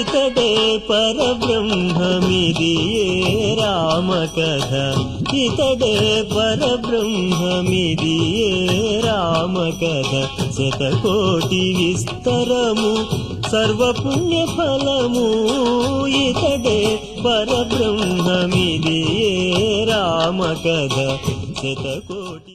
एतदे परब्रंहमिदिये राम कथ एतदे परब्रंहमिदिये राम कथ शतकोटिविस्तरमु सर्वपुण्यफलमुददे परब्रह्ममिदिये राम कथ शतकोटि